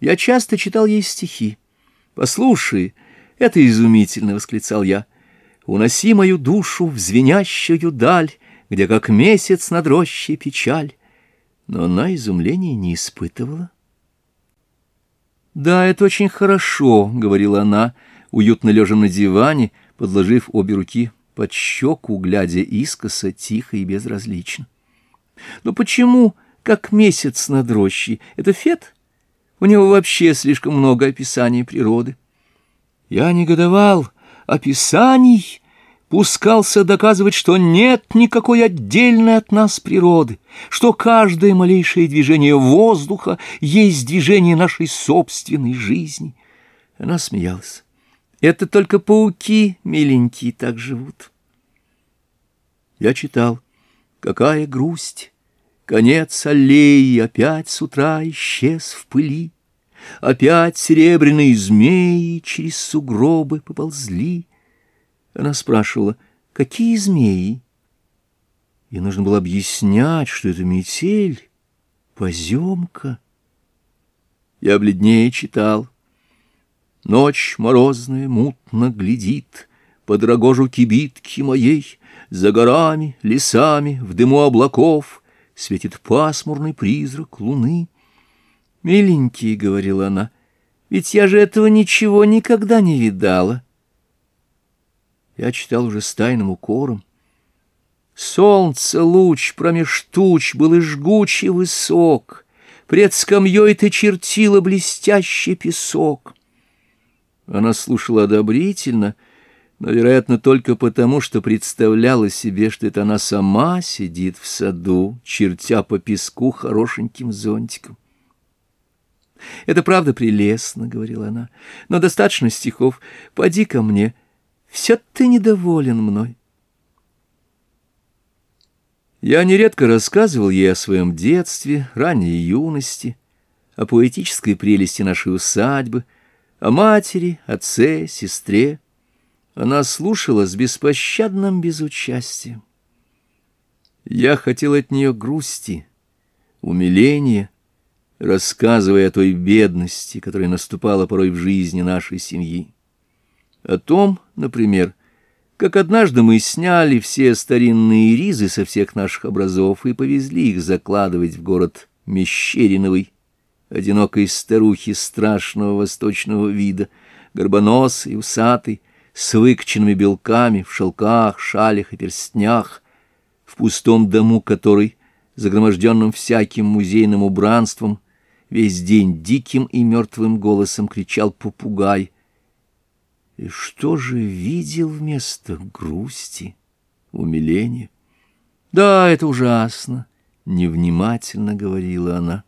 Я часто читал ей стихи. «Послушай, это изумительно!» — восклицал я. «Уноси мою душу в звенящую даль, где как месяц над рощей печаль». Но она изумления не испытывала. «Да, это очень хорошо», — говорила она, уютно лежа на диване, подложив обе руки под щеку, глядя искоса, тихо и безразлично. «Но почему, как месяц над рощей, это фет?» У него вообще слишком много описаний природы. Я негодовал описаний, пускался доказывать, что нет никакой отдельной от нас природы, что каждое малейшее движение воздуха есть движение нашей собственной жизни. Она смеялась. Это только пауки миленькие так живут. Я читал. Какая грусть! Конец аллеи опять с утра исчез в пыли, Опять серебряные змеи через сугробы поползли. Она спрашивала, какие змеи? И нужно было объяснять, что это метель, поземка. Я бледнее читал. Ночь морозная мутно глядит Под рогожу кибитки моей, За горами, лесами, в дыму облаков — светит пасмурный призрак луны. «Миленький», — говорила она, — «ведь я же этого ничего никогда не видала». Я читал уже с тайным укором. Солнце луч промеж туч был и жгучий высок, Пред скамьей ты чертила блестящий песок. Она слушала одобрительно — но, вероятно, только потому, что представляла себе, что это она сама сидит в саду, чертя по песку хорошеньким зонтиком. «Это правда прелестно», — говорила она, — «но достаточно стихов. Поди ко мне. Все ты недоволен мной». Я нередко рассказывал ей о своем детстве, ранней юности, о поэтической прелести нашей усадьбы, о матери, отце, сестре, она слушала с беспощадным безучастием. Я хотел от нее грусти, умиления, рассказывая о той бедности, которая наступала порой в жизни нашей семьи. О том, например, как однажды мы сняли все старинные ризы со всех наших образов и повезли их закладывать в город Мещериновый, одинокой старухи страшного восточного вида, горбоносый, усатый, с выкченными белками в шелках, шалях и перстнях, в пустом дому который, загроможденным всяким музейным убранством, весь день диким и мертвым голосом кричал попугай. И что же видел вместо грусти, умиления? Да, это ужасно, невнимательно говорила она.